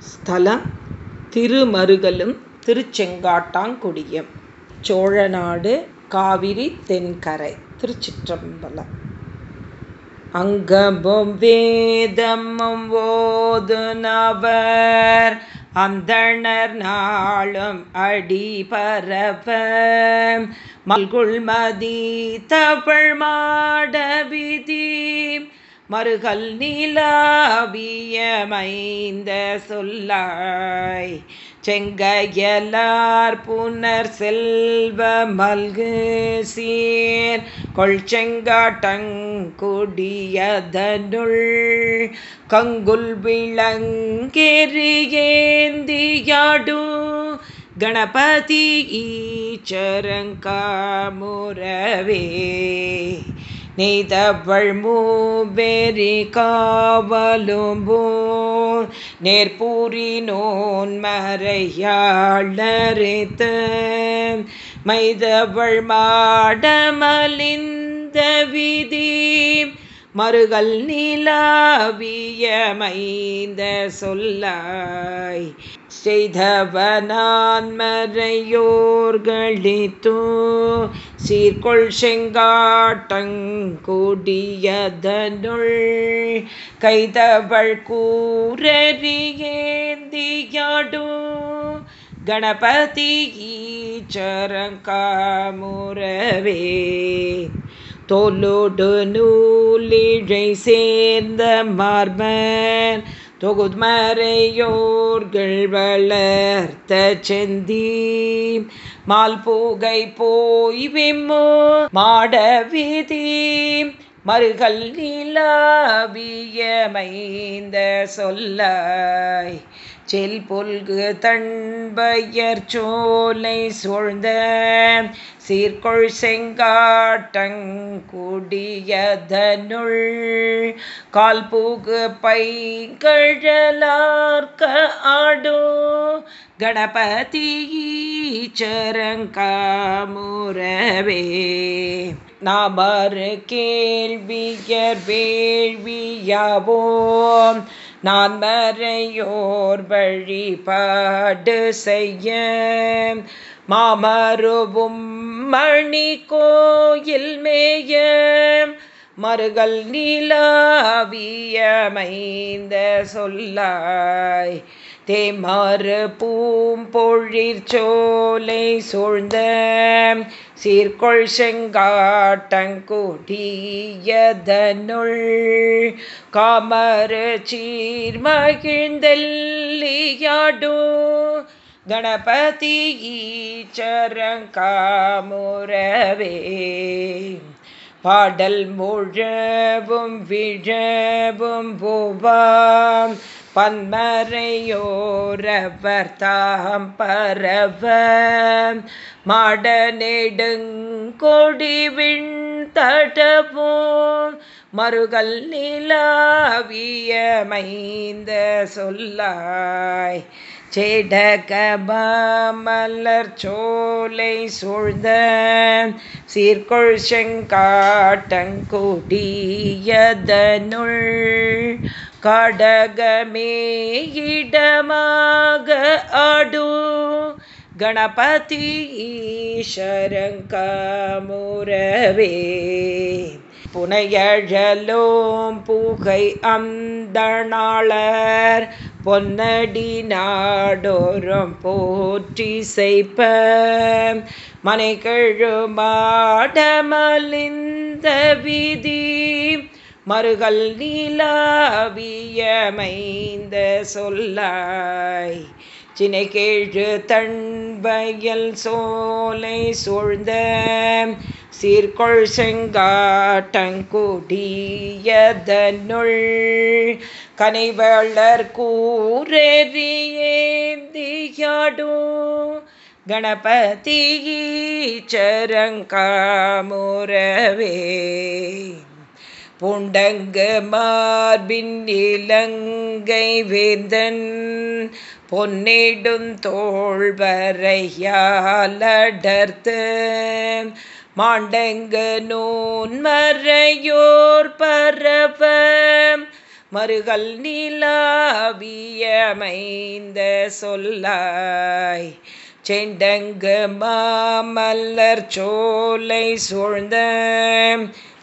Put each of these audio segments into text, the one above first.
ஸ்தலம் திருமருகலும் திருச்செங்காட்டாங்குடியும். சோழநாடு காவிரி தென்கரை திருச்சிற்றம்பலம். அங்கமும் வேதமும் ஓது நபர் அந்தணர் நாளும் அடிபரவ மல்குள் மதி தவழ் மாட விதி மறுகல் நீலாவியமைந்த சொல்லாய் செங்கையலார் புனர் செல்வ மல்கு சீர் கொள் செங்காட்டங்குடியதனுள் கங்குல் விளங்கெறியேந்தியாடு கணபதி ஈச்சரங்காமுரவே நெய்தவள் மூபெரி காவலும்போ நேர்பூரி நோன் மறையாளரித்த மைதவள் மாடமலிந்த விதி மறுகள் நீலாவியமைந்த சொல்லாய் செய்தவனான்மறையோர்களித்தோ சீர்கொள் செங்காட்டங்குடியதனுள் கைதவள் கூறியேந்தியாடோ கணபதி ஈச்சரங்காமுரவே தொலுடு நூலிழை சேர்ந்த மார்பன் தொகுத்மறையோர்கள் வளர்த்த செந்தி. மால் பூகை போய் விம்மோ மாட விதி மறுகள் நிலாவியமைந்த சொல்லாய் செல் பொல்கு தன்பயர் சோலை சூழ்ந்த சீர்கொள் செங்காட்டங்குடியதனுள் கால்பூகு பைகழலார்க்க ஆடோ கணபதி சரங்காமுரவே நபர் கேள்வியர் வேள்வியாவோம். நான் மறையோர் வழிபாடு செய்ய மாமருவும் மணி கோயில் மேயம் மறுகள் நீலாவியமைந்த சொல்லாய் தேமாறு பூம்பொழிற் சோலை சூழ்ந்த சீர்கொள் செங்காட்டங்குடியதனுள் காமறு சீர்மகிழ்ந்தெல்லியாடோ கணபதி ஈச்சரங்காமுரவே பாடல் முழவும் விழவும் பூவாம். பன்மறையோரவர் தாம் பரவ மாட நெடுங்கொடி விண் தடவும். மறுகல் நிலாவியமைந்த சொல்லாய். செடகமலர் சோலை சூழ்ந்த சீர்கொள் செங்காட்டங்குடியதனுள் கடகமே இடமாக ஆடு கணபதி ஈஸ்வரங்கமுரவே புனையழலோம் பூகை அந்தணாளர். பொன்னடி நாடோறும் போற்றி செய்ப்ப மனை கழுமாடமலிந்த விதி. மறுகள் நீலாவியமைந்த சொல்லாய். சினை கேழு தன்பயல் சோலை சூழ்ந்த சீர்கொள் செங்காட்டங்குடியதனுள் கனைவளர் கூறெறியேந்தியாடோ கணபதி சரங்காமுரவே பூண்டங்கு மார்பின் இலங்கை வேந்தன். பொன்னிடும் தோள்வரையாலடர்த்து மாண்டங்கு நூன் மறையோர் பரவ மறுகள் நிலாவியமைந்த சொல்லாய். செண்டங்கு மாமல்லர் சோலை சூழ்ந்த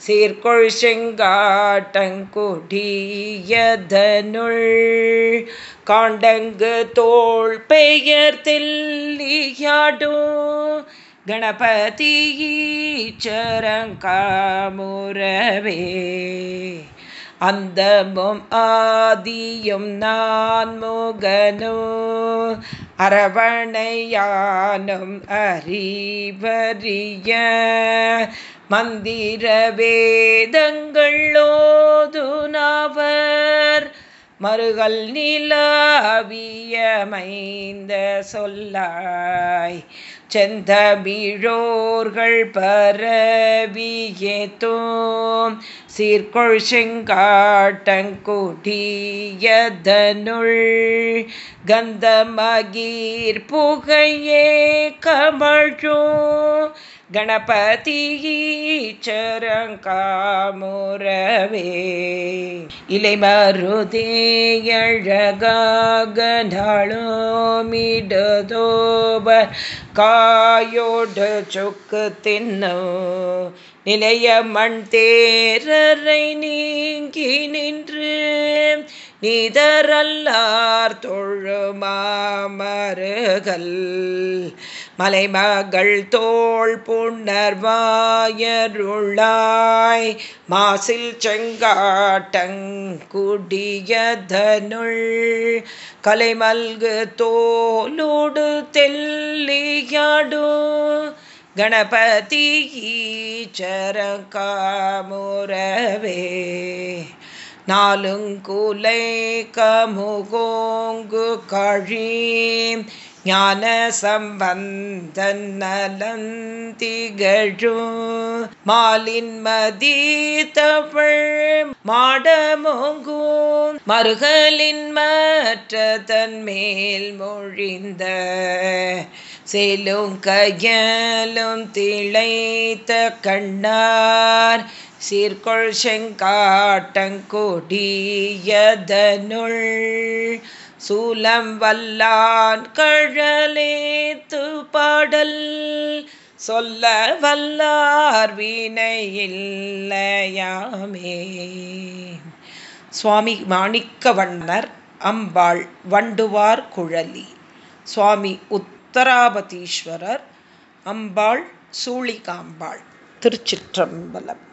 சீர்கொள் செங்காட்டங்குடியதனுள். காண்டங்கு தோல் பெயர் தெல்லியாடும் கணபதி அந்தமும் ஆதியும் நான் முகனோ அரவணையானும் அறிவறிய. மந்திர வேதங்களோதுனவர் மறுகள் நிலாவியமைந்த சொல்லாய். செந்தமிழோர்கள் பரவியேத்தோம். சீர்கொள் செங்காட்டங்குடியதனுள் கந்தமகீர் புகையே கமழோ கணபதி சரங்காமுரவே இலை மருதேயழகாக நாளோமிடதோபர் காயோடு சொக்கு தின்னோ நிலைய மண் தேரரை நீங்கி நின்று நிதரல்லார் தொழுமாமருகல் மலைமகள் தோல் புணர்வாயருளாய் மாசில் செங்காட்டங்குடியதனுள் கலைமல்கு தோலோடு தெல்லியாடு கணபதி ஈச்சரகாமுரவே நாலுங்குலை கமுகோங்கு கழி ஞான சம்பந்தன் நலந்திகழு மாடமோங்கும். மருகலின் மற்ற தன்மேல் மொழிந்த. செலும் கையலும் திளைத்த கண்ணார். சீர்கொள் செங்காட்டங்கொடியதனுள். சூலம் வல்லான் கழலேத்து பாடல் சொல்ல வல்லார் வினையில்லையாமே சுவாமி மாணிக்க வண்ணர் அம்பாள் வண்டுவார் குழலி. சுவாமி உத்தராபதீஸ்வரர் அம்பாள் சூழிகாம்பாள் திருச்சிற்றம்பலம்.